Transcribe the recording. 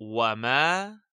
وما